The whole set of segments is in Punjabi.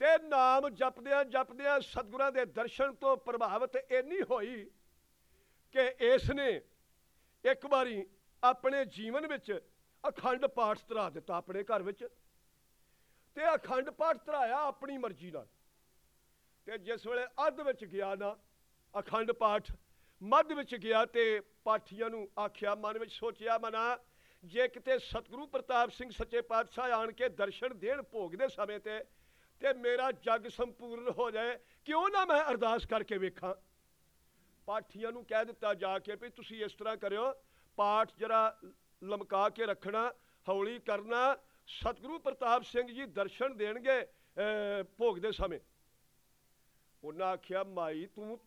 ਤੇ ਨਾਮ ਜਪਦਿਆਂ ਜਪਦਿਆਂ ਸਤਿਗੁਰਾਂ ਦੇ ਦਰਸ਼ਨ ਤੋਂ ਪ੍ਰਭਾਵਿਤ ਇੰਨੀ ਹੋਈ ਕਿ ਇਸ ਨੇ ਇੱਕ ਵਾਰੀ ਆਪਣੇ ਜੀਵਨ ਵਿੱਚ ਅਖੰਡ ਪਾਠ ਧਰਾ ਦਿੱਤਾ ਆਪਣੇ ਘਰ ਵਿੱਚ ਤੇ ਅਖੰਡ ਪਾਠ ਧਰਾਇਆ ਆਪਣੀ ਮਰਜ਼ੀ ਨਾਲ। ਤੇ ਜਿਸ ਵੇਲੇ ਅੱਧ ਵਿੱਚ ਗਿਆ ਨਾ, ਅਖੰਡ ਪਾਠ ਮੱਧ ਵਿੱਚ ਗਿਆ ਤੇ ਪਾਠੀਆਂ ਨੂੰ ਆਖਿਆ, ਮਨ ਵਿੱਚ ਸੋਚਿਆ, ਮਨਾ, ਜੇ ਕਿਤੇ ਸਤਿਗੁਰੂ ਪ੍ਰਤਾਪ ਸਿੰਘ ਸੱਚੇ ਪਾਤਸ਼ਾਹ ਆਣ ਕੇ ਦਰਸ਼ਨ ਦੇਣ ਭੋਗ ਦੇ ਸਮੇਂ ਤੇ ਤੇ ਮੇਰਾ ਜੱਗ ਸੰਪੂਰਨ ਹੋ ਜਾਏ, ਕਿਉਂ ਨਾ ਮੈਂ ਅਰਦਾਸ ਕਰਕੇ ਵੇਖਾਂ? ਪਾਠੀਆਂ ਨੂੰ ਕਹਿ ਦਿੱਤਾ ਜਾ ਕੇ ਵੀ ਤੁਸੀਂ ਇਸ ਤਰ੍ਹਾਂ ਕਰਿਓ, ਪਾਠ ਜਰਾ ਲਮਕਾ ਕੇ ਰੱਖਣਾ, ਹੌਲੀ ਕਰਨਾ, ਸਤਿਗੁਰੂ ਪ੍ਰਤਾਪ ਸਿੰਘ ਜੀ ਦਰਸ਼ਨ ਦੇਣਗੇ ਭੋਗ ਦੇ ਸਮੇਂ। ਉਹਨਾਂ ਆਖਿਆ, ਮਾਈ ਤੂੰ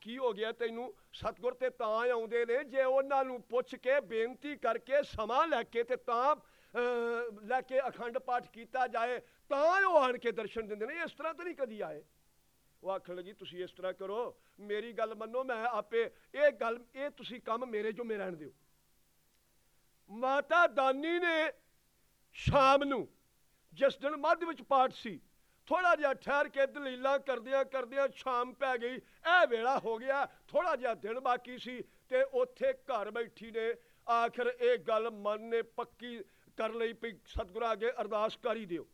ਕੀ ਹੋ ਗਿਆ ਤੈਨੂੰ? ਸਤਿਗੁਰ ਤੇ ਤਾਂ ਆਉਂਦੇ ਨੇ, ਜੇ ਉਹਨਾਂ ਨੂੰ ਪੁੱਛ ਕੇ ਬੇਨਤੀ ਕਰਕੇ ਸਮਾਂ ਲੈ ਕੇ ਤੇ ਤਾਂ ਲੈ ਕੇ ਅਖੰਡ ਪਾਠ ਕੀਤਾ ਜਾਏ ਤਾਂ ਉਹ ਆਣ ਕੇ ਦਰਸ਼ਨ ਦਿੰਦੇ ਨੇ, ਇਸ ਤਰ੍ਹਾਂ ਤਾਂ ਨਹੀਂ ਕਦੀ ਆਏ। ਉਹ ਆਖਣ ਲੱਗੀ, ਤੁਸੀਂ ਇਸ ਤਰ੍ਹਾਂ ਕਰੋ, ਮੇਰੀ ਗੱਲ ਮੰਨੋ, ਮੈਂ ਆਪੇ ਇਹ ਗੱਲ, ਇਹ ਤੁਸੀਂ ਕੰਮ ਮੇਰੇ ਜੋ ਮੇ ਰਹਿਣ ਦਿਓ। ਮਾਤਾ ਦਾਨੀ ਨੇ ਸ਼ਾਮ ਨੂੰ, ਜਿਸ ਦਿਨ ਮੱਧ ਵਿੱਚ ਪਾਠ ਸੀ ਥੋੜਾ ਜਿਹਾ ਠਹਿਰ ਕੇ ਦਲੀਲਾਂ ਕਰਦਿਆਂ ਕਰਦਿਆਂ ਸ਼ਾਮ ਪੈ ਗਈ, ਇਹ ਵੇਲਾ ਹੋ ਗਿਆ ਥੋੜਾ ਜਿਹਾ ਦਿਨ ਬਾਕੀ ਸੀ ਤੇ ਉੱਥੇ ਘਰ ਬੈਠੀ ਨੇ, ਆਖਰ ਇਹ ਗੱਲ ਮਨ ਨੇ ਪੱਕੀ ਕਰ ਲਈ ਪਈ ਸਤਿਗੁਰਾਂ ਅੱਗੇ ਅਰਦਾਸ ਕਰ ਹੀ ਦਿਓ।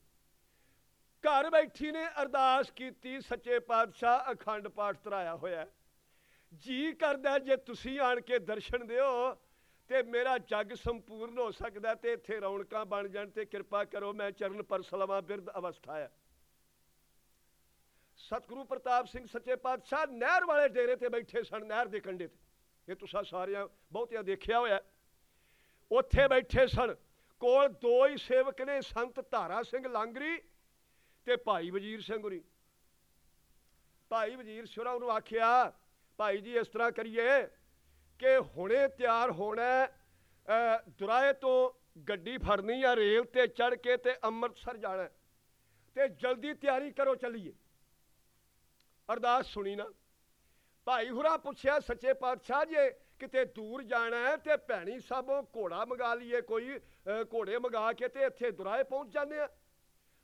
ਘਰ ਬੈਠੀ ਨੇ ਅਰਦਾਸ ਕੀਤੀ, ਸੱਚੇ ਪਾਤਸ਼ਾਹ ਅਖੰਡ ਪਾਠ ਧਰਾਇਆ ਹੋਇਆ। ਹੈ। ਜੀ ਕਰਦਾ ਜੇ ਤੁਸੀਂ ਆਣ ਕੇ ਦਰਸ਼ਨ ਦਿਓ ਤੇ ਮੇਰਾ ਜੱਗ ਸੰਪੂਰਨ ਹੋ ਸਕਦਾ ਤੇ ਇੱਥੇ ਰੌਣਕਾਂ ਬਣ ਜਾਣ ਤੇ ਕਿਰਪਾ ਕਰੋ, ਮੈਂ ਚਰਨ ਪਰਸਲਵਾ ਬਿਰਧ ਅਵਸਥਾ ਹੈ ਸਤਿਗੁਰੂ ਪ੍ਰਤਾਪ ਸਿੰਘ ਸੱਚੇ ਪਾਤਸ਼ਾਹ ਨਹਿਰ ਵਾਲੇ ਡੇਰੇ ਤੇ ਬੈਠੇ ਸਨ, ਨਹਿਰ ਦੇ ਕੰਢੇ ਤੇ। ਇਹ ਤੁਸੀਂ ਸਾਰਿਆਂ ਬਹੁਤਿਆਂ ਦੇਖਿਆ ਹੋਇਆ। ਉੱਥੇ ਬੈਠੇ ਸਨ। ਕੋਲ ਦੋ ਹੀ ਸੇਵਕ ਨੇ, ਸੰਤ ਧਾਰਾ ਸਿੰਘ ਲਾਂਗਰੀ ਤੇ ਭਾਈ ਵਜੀਰ ਸਿੰਘ ਹੋਰੀ ਭਾਈ ਵਜੀਰ ਸ਼ੁਰਾ ਨੂੰ ਆਖਿਆ ਭਾਈ ਜੀ ਇਸ ਤਰ੍ਹਾਂ ਕਰੀਏ ਕਿ ਹੁਣੇ ਤਿਆਰ ਹੋਣਾ ਅਹ, ਦੁਰਾਏ ਤੋਂ ਗੱਡੀ ਫੜਨੀ ਆ ਰੇਲ ਤੇ ਚੜ ਕੇ ਤੇ ਅੰਮ੍ਰਿਤਸਰ ਜਾਣਾ ਤੇ ਜਲਦੀ ਤਿਆਰੀ ਕਰੋ ਚੱਲੀਏ। ਅਰਦਾਸ ਸੁਣੀ ਨਾ। ਭਾਈ ਹੁਰਾ ਪੁੱਛਿਆ ਸੱਚੇ ਪਾਤਸ਼ਾਹ ਜੇ ਕਿਤੇ ਦੂਰ ਜਾਣਾ ਹੈ ਤੇ ਭੈਣੀ ਸਾਹਿਬੋਂ ਘੋੜਾ ਮੰਗਾ ਲਈਏ ਕੋਈ ਘੋੜੇ ਮੰਗਾ ਕੇ ਤੇ ਇੱਥੇ ਦੁਰਾਏ ਪਹੁੰਚ ਜਾਂਦੇ ਆ?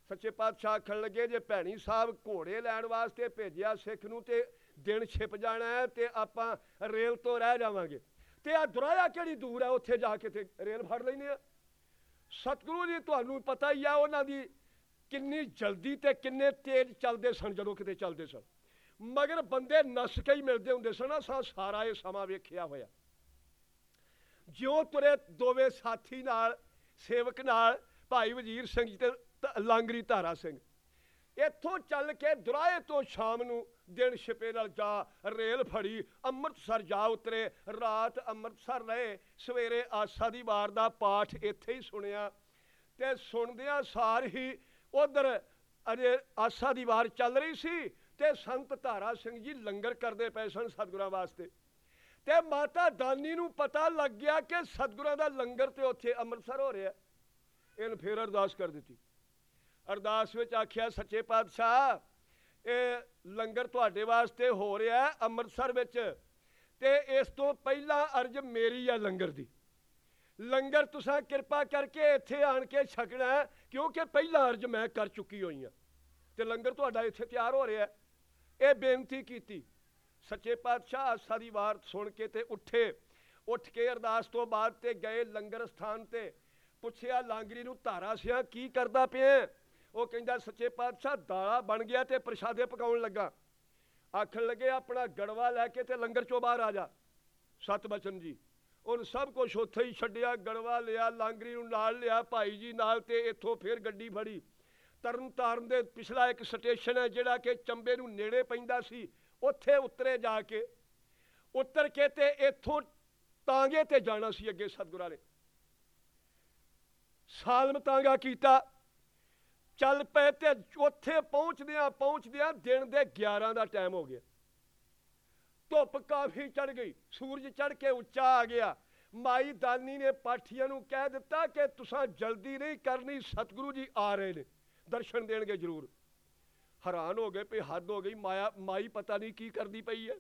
ਸੱਚੇ ਪਾਤਸ਼ਾਹ ਆਖਣ ਲੱਗੇ, ਜੇ ਭੈਣੀ ਸਾਹਿਬ ਘੋੜੇ ਲੈਣ ਵਾਸਤੇ ਭੇਜਿਆ ਸਿੱਖ ਨੂੰ ਤੇ ਦਿਨ ਛਿਪ ਜਾਣਾ ਹੈ ਤੇ ਆਪਾਂ ਰੇਲ ਤੋਂ ਰਹਿ ਜਾਵਾਂਗੇ। ਤੇ ਆ ਦੁਰਾਇਆ ਕਿਹੜੀ ਦੂਰ ਹੈ? ਉੱਥੇ ਜਾ ਕੇ ਤੇ ਰੇਲ ਫੜ ਲੈਨੇ ਆ। ਸਤਿਗੁਰੂ ਜੀ, ਤੁਹਾਨੂੰ ਪਤਾ ਹੀ ਆ, ਉਹਨਾਂ ਦੀ ਕਿੰਨੀ ਜਲਦੀ ਤੇ ਕਿੰਨੇ ਤੇਜ਼ ਚੱਲਦੇ ਸਨ, ਜਦੋਂ ਕਿਤੇ ਚੱਲਦੇ ਸਨ। ਮਗਰ ਬੰਦੇ ਨਸ ਕੇ ਹੀ ਮਿਲਦੇ ਹੁੰਦੇ ਸਨ ਅਸਾਂ ਸਾਰਾ ਇਹ ਸਮਾਂ ਵੇਖਿਆ ਹੋਇਆ। ਜਿਉਂ ਤੁਰੇ ਦੋਵੇਂ ਸਾਥੀ ਨਾਲ, ਸੇਵਕ ਨਾਲ, ਭਾਈ ਵਜੀਰ ਸਿੰਘ ਜੀ ਤੇ ਲਾਂਗਰੀ ਧਾਰਾ ਸਿੰਘ। ਇੱਥੋਂ ਚੱਲ ਕੇ ਦੁਰਾਏ ਤੋਂ ਸ਼ਾਮ ਨੂੰ ਦਿਨ ਛਿਪੇ ਨਾਲ ਜਾ ਰੇਲ ਫੜੀ, ਅੰਮ੍ਰਿਤਸਰ ਜਾ ਉਤਰੇ। ਰਾਤ ਅੰਮ੍ਰਿਤਸਰ ਰਹੇ, ਸਵੇਰੇ ਆਸਾ ਦੀ ਵਾਰ ਦਾ ਪਾਠ ਇੱਥੇ ਹੀ ਸੁਣਿਆ। ਤੇ ਸੁਣਦਿਆਂ ਸਾਰ ਹੀ ਉਧਰ ਅਜੇ ਆਸਾ ਦੀ ਵਾਰ ਚੱਲ ਰਹੀ ਸੀ ਤੇ ਸੰਤ ਧਾਰਾ ਸਿੰਘ ਜੀ ਲੰਗਰ ਕਰਦੇ ਪਏ ਸਨ ਸਤਿਗੁਰਾਂ ਵਾਸਤੇ। ਤੇ ਮਾਤਾ ਦਾਨੀ ਨੂੰ ਪਤਾ ਲੱਗ ਗਿਆ ਕਿ ਸਤਿਗੁਰਾਂ ਦਾ ਲੰਗਰ ਤੇ ਉੱਥੇ ਅੰਮ੍ਰਿਤਸਰ ਹੋ ਰਿਹਾ। ਇਹਨ ਫੇਰ ਅਰਦਾਸ ਕਰ ਦਿੱਤੀ। ਅਰਦਾਸ ਵਿੱਚ ਆਖਿਆ, ਸੱਚੇ ਪਾਤਸ਼ਾਹ, ਇਹ ਲੰਗਰ ਤੁਹਾਡੇ ਵਾਸਤੇ ਹੋ ਰਿਹਾ ਹੈ ਅੰਮ੍ਰਿਤਸਰ ਵਿੱਚ ਤੇ ਇਸ ਤੋਂ ਪਹਿਲਾਂ ਅਰਜ ਮੇਰੀ ਆ ਲੰਗਰ ਦੀ। ਲੰਗਰ ਤੁਸੀਂ ਕਿਰਪਾ ਕਰਕੇ ਇੱਥੇ ਆਣ ਕੇ ਛਕਣਾ ਕਿਉਂਕਿ ਪਹਿਲਾ ਅਰਜ ਮੈਂ ਕਰ ਚੁੱਕੀ ਹੋਈ ਹਾਂ ਤੇ ਲੰਗਰ ਤੁਹਾਡਾ ਇੱਥੇ ਤਿਆਰ ਹੋ ਰਿਹਾ ਇਹ ਬੇਨਤੀ ਕੀਤੀ। ਸੱਚੇ ਪਾਤਸ਼ਾਹ, ਆਸਾ ਦੀ ਵਾਰ ਸੁਣ ਕੇ ਤੇ ਉੱਠੇ। ਉੱਠ ਕੇ ਅਰਦਾਸ ਤੋਂ ਬਾਅਦ ਤੇ ਗਏ ਲੰਗਰ ਸਥਾਨ ਤੇ। ਪੁੱਛਿਆ, ਲਾਂਗਰੀ ਨੂੰ ਧਾਰਾ ਸਿਆ, ਕੀ ਕਰਦਾ ਪਿਆ ਉਹ ਕਹਿੰਦਾ, ਸੱਚੇ ਪਾਤਸ਼ਾਹ ਦਾਲਾ ਬਣ ਗਿਆ ਤੇ ਪ੍ਰਸ਼ਾਦੇ ਪਕਾਉਣ ਲੱਗਾ। ਆਖਣ ਲੱਗੇ, ਆਪਣਾ ਗੜਵਾ ਲੈ ਕੇ ਤੇ ਲੰਗਰ ਚੋਂ ਬਾਹਰ ਆ ਜਾ। ਸਤ ਬਚਨ ਜੀ, ਉਹਨ ਸਭ ਕੁਝ ਉੱਥੇ ਹੀ ਛੱਡਿਆ, ਗੜਵਾ ਲਿਆ, ਲਾਂਗਰੀ ਨੂੰ ਨਾਲ ਲਿਆ, ਭਾਈ ਜੀ ਨਾਲ ਤੇ ਇੱਥੋਂ ਫੇਰ ਗੱਡੀ ਫੜੀ। ਤਰਨ ਤਾਰਨ ਦੇ ਪਿਛਲਾ ਇੱਕ ਸਟੇਸ਼ਨ ਹੈ, ਜਿਹੜਾ ਕਿ ਚੰਬੇ ਨੂੰ ਨੇੜੇ ਪੈਂਦਾ ਸੀ, ਉੱਥੇ ਉਤਰੇ ਜਾ ਕੇ। ਉਤਰ ਕੇ ਤੇ ਇੱਥੋਂ ਤਾਂਗੇ ਤੇ ਜਾਣਾ ਸੀ ਅੱਗੇ ਸਤਿਗੁਰਾਂ ਨੇ। ਸਾਲਮ ਤਾਂਗਾ ਕੀਤਾ। ਚੱਲ ਪਏ ਤੇ ਉੱਥੇ ਪਹੁੰਚਦਿਆਂ ਪਹੁੰਚਦਿਆਂ ਦਿਨ ਦੇ 11 ਦਾ ਟਾਈਮ ਹੋ ਗਿਆ। ਧੁੱਪ ਕਾਫੀ ਚੜ ਗਈ, ਸੂਰਜ ਚੜ ਕੇ ਉੱਚਾ ਆ ਗਿਆ। ਮਾਈ ਦਾਨੀ ਨੇ ਪਾਠੀਆਂ ਨੂੰ ਕਹਿ ਦਿੱਤਾ ਕਿ ਤੁਸੀਂ ਜਲਦੀ ਨਹੀਂ ਕਰਨੀ, ਸਤਿਗੁਰੂ ਜੀ ਆ ਰਹੇ ਨੇ, ਦਰਸ਼ਨ ਦੇਣਗੇ ਜ਼ਰੂਰ। ਹੈਰਾਨ ਹੋ ਗਏ ਵੀ ਹੱਦ ਹੋ ਗਈ। ਮਾਇਆ, ਮਾਈ ਪਤਾ ਨਹੀਂ ਕੀ ਕਰਦੀ ਪਈ ਹੈ।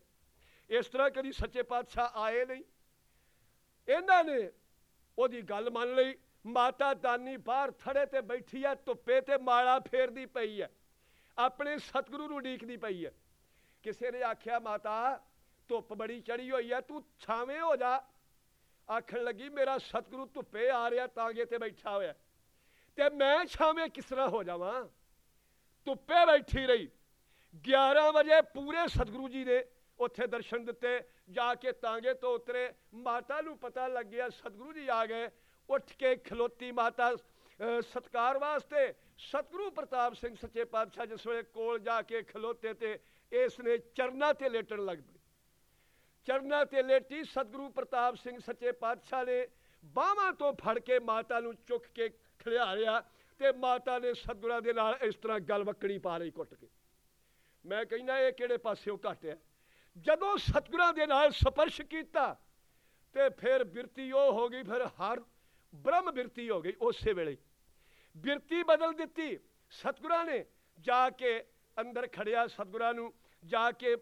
ਇਸ ਤਰ੍ਹਾਂ ਕਦੀ ਸੱਚੇ ਪਾਤਸ਼ਾਹ ਆਏ ਨਹੀਂ। ਇਹਨਾਂ ਨੇ ਉਹਦੀ ਗੱਲ ਮੰਨ ਲਈ ਮਾਤਾ ਦਾਨੀ ਬਾਹਰ ਥੜੇ ਤੇ ਬੈਠੀ ਹੈ ਧੁੱਪੇ ਤੇ ਮਾਲਾ ਫੇਰਦੀ ਪਈ ਹੈ ਆਪਣੇ ਸਤਿਗੁਰੂ ਨੂੰ ਉਡੀਕਦੀ ਪਈ ਹੈ ਕਿਸੇ ਨੇ ਆਖਿਆ, ਮਾਤਾ, ਧੁੱਪ ਬੜੀ ਚੜੀ ਹੋਈ ਹੈ ਤੂੰ ਛਾਵੇਂ ਹੋ ਜਾ। ਆਖਣ ਲੱਗੀ, ਮੇਰਾ ਸਤਿਗੁਰੂ ਧੁੱਪੇ ਆ ਰਿਹਾ ਤਾਂਗੇ ਤੇ ਬੈਠਾ ਹੋਇਆ। ਤੇ ਮੈਂ ਛਾਵੇਂ ਕਿਸ ਤਰ੍ਹਾਂ ਹੋ ਜਾਵਾਂ? ਧੁੱਪੇ ਬੈਠੀ ਰਹੀ। 11 ਵਜੇ ਪੂਰੇ ਸਤਿਗੁਰੂ ਜੀ ਨੇ ਉੱਥੇ ਦਰਸ਼ਨ ਦਿੱਤੇ। ਜਾ ਕੇ ਤਾਂਗੇ ਤੋਂ ਉਤਰੇ। ਮਾਤਾ ਨੂੰ ਪਤਾ ਲੱਗਿਆ ਸਤਿਗੁਰੂ ਜੀ ਆ ਗਏ। ਉੱਠ ਕੇ ਖਲੋਤੀ ਮਾਤਾ ਅਹ, ਸਤਕਾਰ ਵਾਸਤੇ ਸਤਿਗੁਰੂ ਪ੍ਰਤਾਪ ਸਿੰਘ ਸੱਚੇ ਪਾਤਸ਼ਾਹ ਜਿਸ ਵੇਲੇ ਕੋਲ ਜਾ ਕੇ ਖਲੋਤੇ ਤੇ ਇਸ ਨੇ ਚਰਨਾਂ ਤੇ ਲੇਟਣ ਲੱਗ ਪਈ ਚਰਨਾਂ ਤੇ ਲੇਟੀ ਸਤਿਗੁਰੂ ਪ੍ਰਤਾਪ ਸਿੰਘ ਸੱਚੇ ਪਾਤਸ਼ਾਹ ਨੇ ਬਾਹਾਂ ਤੋਂ ਫੜ ਕੇ ਮਾਤਾ ਨੂੰ ਚੁੱਕ ਕੇ ਖਿਲਾਰਿਆ ਤੇ ਮਾਤਾ ਨੇ ਸਤਿਗੁਰਾਂ ਦੇ ਨਾਲ ਇਸ ਤਰ੍ਹਾਂ ਗੱਲ ਵਕੜੀ ਪਾ ਲਈ ਕੁੱਟ ਕੇ। ਮੈਂ ਕਹਿੰਦਾ ਇਹ ਕਿਹੜੇ ਪਾਸਿਓਂ ਘਟਿਆ ਜਦੋਂ ਸਤਿਗੁਰਾਂ ਦੇ ਨਾਲ ਸਪਰਸ਼ ਕੀਤਾ ਤੇ ਫਿਰ ਬਿਰਤੀ ਉਹ ਹੋ ਗਈ ਫਿਰ ਹਰ ਬ੍ਰਹਮ ਬਿਰਤੀ ਹੋ ਗਈ ਉਸੇ ਵੇਲੇ। ਬਿਰਤੀ ਬਦਲ ਦਿੱਤੀ। ਸਤਿਗੁਰਾਂ ਨੇ ਜਾ ਕੇ ਅੰਦਰ ਖੜਿਆ। ਸਤਿਗੁਰਾਂ ਨੂੰ ਜਾ ਕੇ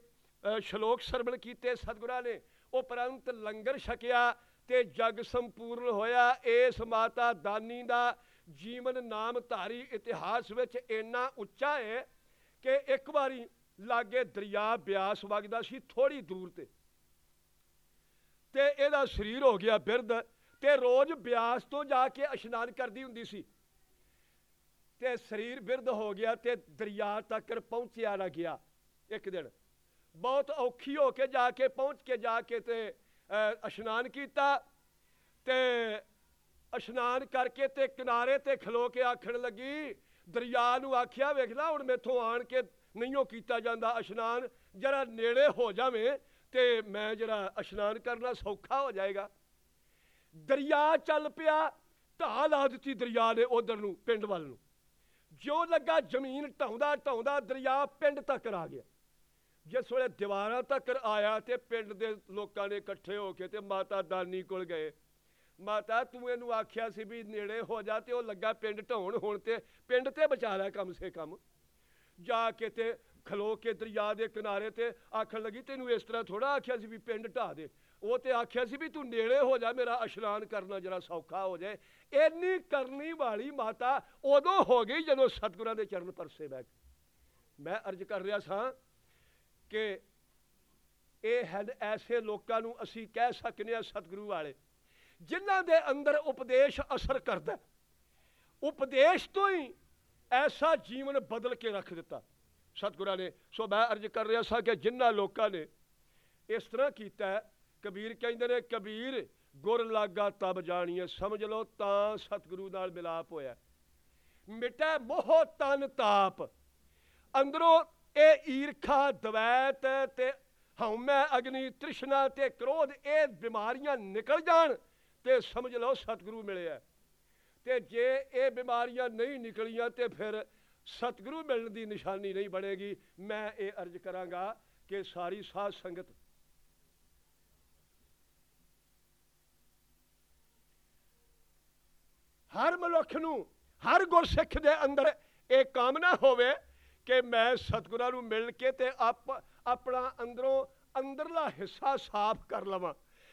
ਸ਼ਲੋਕ ਸਰਵਣ ਕੀਤੇ। ਸਤਿਗੁਰਾਂ ਨੇ ਉਪਰੰਤ ਲੰਗਰ ਛਕਿਆ ਤੇ ਜਗ ਸੰਪੂਰਨ ਹੋਇਆ। ਇਸ ਮਾਤਾ ਦਾਨੀ ਦਾ ਜੀਵਨ ਨਾਮ ਧਾਰੀ ਇਤਿਹਾਸ ਵਿੱਚ ਇੰਨਾ ਉੱਚਾ ਹੈ ਕਿ ਇੱਕ ਵਾਰੀ ਲਾਗੇ ਦਰਿਆ ਬਿਆਸ ਵਗਦਾ ਸੀ ਥੋੜੀ ਦੂਰ ਤੇ। ਤੇ ਇਹਦਾ ਸਰੀਰ ਹੋ ਗਿਆ ਬਿਰਧ। ਤੇ ਰੋਜ਼ ਬਿਆਸ ਤੋਂ ਜਾ ਕੇ ਇਸ਼ਨਾਨ ਕਰਦੀ ਹੁੰਦੀ ਸੀ। ਤੇ ਸਰੀਰ ਬਿਰਧ ਹੋ ਗਿਆ ਤੇ ਦਰਿਆ ਤੱਕ ਪਹੁੰਚਿਆ ਨਾ ਗਿਆ ਇੱਕ ਦਿਨ। ਬਹੁਤ ਔਖੀ ਹੋ ਕੇ ਜਾ ਕੇ ਪਹੁੰਚ ਕੇ ਜਾ ਕੇ ਤੇ ਇਸ਼ਨਾਨ ਕੀਤਾ। ਤੇ ਇਸ਼ਨਾਨ ਕਰਕੇ ਤੇ ਕਿਨਾਰੇ ਤੇ ਖਲੋ ਕੇ ਆਖਣ ਲੱਗੀ, ਦਰਿਆ ਨੂੰ ਆਖਿਆ, ਵੇਖ ਲਾ, ਹੁਣ ਮੇਥੋਂ ਆਣ ਕੇ ਨਹੀਂਓ ਕੀਤਾ ਜਾਂਦਾ ਇਸ਼ਨਾਨ। ਜਰਾ ਨੇੜੇ ਹੋ ਜਾਵੇਂ ਤੇ ਮੈਂ ਜਰਾ ਇਸ਼ਨਾਨ ਕਰਨਾ ਸੌਖਾ ਹੋ ਜਾਏਗਾ। ਦਰਿਆ ਚੱਲ ਪਿਆ, ਢਾਹ ਲਾ ਦਿੱਤੀ ਦਰਿਆ ਨੇ ਉਧਰ ਨੂੰ, ਪਿੰਡ ਵੱਲ ਨੂੰ। ਜੋ ਲੱਗਾ ਜ਼ਮੀਨ ਢਾਉਂਦਾ ਢਾਉਂਦਾ ਦਰਿਆ ਪਿੰਡ ਤੱਕ ਆ ਗਿਆ। ਜਿਸ ਵੇਲੇ ਦੀਵਾਰਾਂ ਤੱਕ ਆਇਆ ਤੇ ਪਿੰਡ ਦੇ ਲੋਕਾਂ ਨੇ ਇਕੱਠੇ ਹੋ ਕੇ ਤੇ ਮਾਤਾ ਦਾਨੀ ਕੋਲ ਗਏ। ਮਾਤਾ, ਤੂੰ ਇਹਨੂੰ ਆਖਿਆ ਸੀ ਵੀ ਨੇੜੇ ਹੋ ਜਾ ਤੇ ਉਹ ਲੱਗਾ ਪਿੰਡ ਢਾਉਣ ਹੁਣ ਤੇ, ਪਿੰਡ ਤੇ ਬਚਾ ਲਿਆ ਕੰਮ ਸੇ ਕੰਮ। ਜਾ ਕੇ ਤੇ ਖਲੋ ਕੇ ਦਰਿਆ ਦੇ ਕਿਨਾਰੇ ਤੇ ਆਖਣ ਲੱਗੀ, ਤੈਨੂੰ ਇਸ ਤਰ੍ਹਾਂ ਥੋੜਾ ਆਖਿਆ ਸੀ ਵੀ ਪਿੰਡ ਢਾ ਦੇ। ਉਹ ਤੇ ਆਖਿਆ ਸੀ ਵੀ ਤੂੰ ਨੇੜੇ ਹੋ ਜਾ, ਮੇਰਾ ਇਸ਼ਨਾਨ ਕਰਨਾ ਜਰਾ ਸੌਖਾ ਹੋ ਜਾਏ। ਇੰਨੀ ਕਰਨੀ ਵਾਲੀ ਮਾਤਾ ਉਦੋਂ ਹੋ ਗਈ ਜਦੋਂ ਸਤਿਗੁਰਾਂ ਦੇ ਚਰਨ ਪਰਸੇ ਬੈਠ ਮੈਂ ਅਰਜ਼ ਕਰ ਰਿਹਾ ਸਾਂ ਕਿ ਇਹ ਹਨ ਐਸੇ ਲੋਕਾਂ ਨੂੰ ਅਸੀਂ ਕਹਿ ਸਕਨੇ ਆ ਸਤਿਗੁਰੂ ਵਾਲੇ, ਜਿਨ੍ਹਾਂ ਦੇ ਅੰਦਰ ਉਪਦੇਸ਼ ਅਸਰ ਕਰਦਾ ਉਪਦੇਸ਼ ਤੋਂ ਹੀ ਐਸਾ ਜੀਵਨ ਬਦਲ ਕੇ ਰੱਖ ਦਿੱਤਾ। ਸਤਿਗੁਰਾਂ ਨੇ, ਸੋ ਮੈਂ ਅਰਜ਼ ਕਰ ਰਿਹਾ ਸਾਂ ਕਿ ਜਿਨ੍ਹਾਂ ਲੋਕਾਂ ਨੇ ਇਸ ਤਰ੍ਹਾਂ ਕੀਤਾ ਕਬੀਰ ਕਹਿੰਦੇ ਨੇ, ਕਬੀਰ ਗੁਰ ਲਾਗਾ ਤਬ ਜਾਣੀਏ ਸਮਝ ਲਓ ਤਾਂ ਸਤਿਗੁਰੂ ਨਾਲ ਮਿਲਾਪ ਹੋਇਆ ਮਿਟੈ ਮੋਹ ਤਨ ਤਾਪ, ਅੰਦਰੋਂ ਇਹ ਈਰਖਾ ਦਵੈਤ ਤੇ ਹਉਮੈ ਅਗਨੀ ਤ੍ਰਿਸ਼ਨਾ ਤੇ ਕ੍ਰੋਧ, ਇਹ ਬਿਮਾਰੀਆਂ ਨਿਕਲ ਜਾਣ ਤੇ ਸਮਝ ਲਓ ਸਤਿਗੁਰੂ ਮਿਲਿਆ ਤੇ ਜੇ ਇਹ ਬਿਮਾਰੀਆਂ ਨਹੀਂ ਨਿਕਲੀਆਂ ਤੇ ਫਿਰ ਸਤਿਗੁਰੂ ਮਿਲਣ ਦੀ ਨਿਸ਼ਾਨੀ ਨਹੀਂ ਬਣੇਗੀ। ਮੈਂ ਇਹ ਅਰਜ਼ ਕਰਾਂਗਾ ਕਿ ਸਾਰੀ ਸਾਧ ਸੰਗਤ ਹਰ ਮਨੁੱਖ ਨੂੰ, ਹਰ ਗੁਰਸਿੱਖ ਦੇ ਅੰਦਰ ਇਹ ਕਾਮਨਾ ਹੋਵੇ ਕਿ ਮੈਂ ਸਤਿਗੁਰਾਂ ਨੂੰ ਮਿਲ ਕੇ ਤੇ ਆਪ, ਆਪਣਾ ਅੰਦਰੋਂ ਅੰਦਰਲਾ ਹਿੱਸਾ ਸਾਫ਼ ਕਰ ਲਵਾਂ।